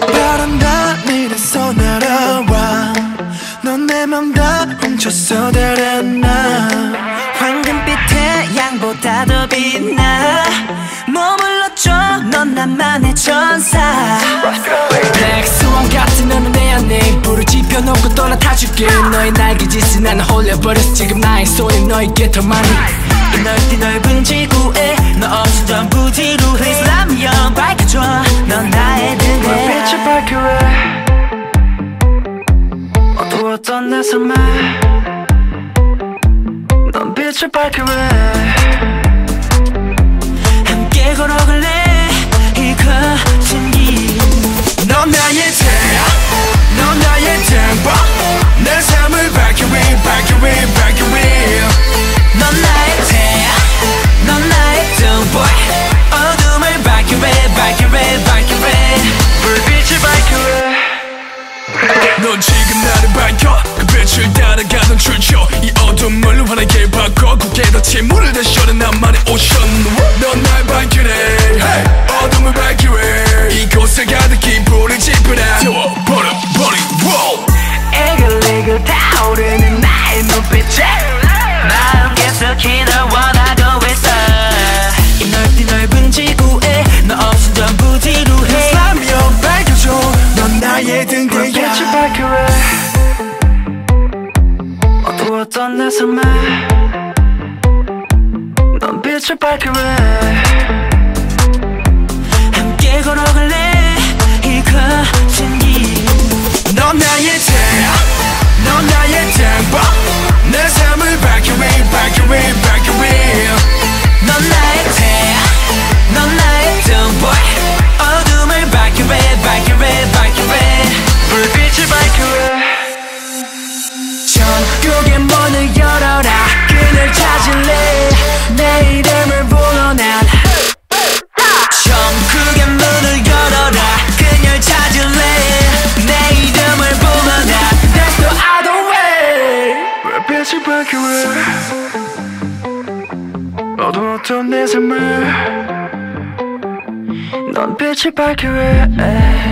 바람다 이래서 날아와. 넌 내 맘 다 훔쳤어 달아나. 황금빛 태양보다 더 빛나. 머물러줘 넌 나만의 천사. 스완 같은 너는 내 안에 불을 지펴놓고 떠나 타줄게. 너의 날개짓은 나는 홀려버렸어. 지금 나의 손이 너에게 더 많이. 이 넓디 넓은 지구 어두웠던 내 삶에 넌 빛을 밝게 왜 함께 걸어갈래? 이 거친 길넌 나의 태양 넌 나의 tempo 내 삶을 밝게 왜 밝게 왜 밝게 왜넌 나의 태양 넌 나의 등불 어둠을 밝게 왜 밝게 왜 밝게 왜 불빛을 밝게 왜넌 지금 삶에 넌 빛을 밝게 왜 함께 걸어갈래 어두웠던 내 삶을 넌 빛을 밝게 왜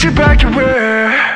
Get you back away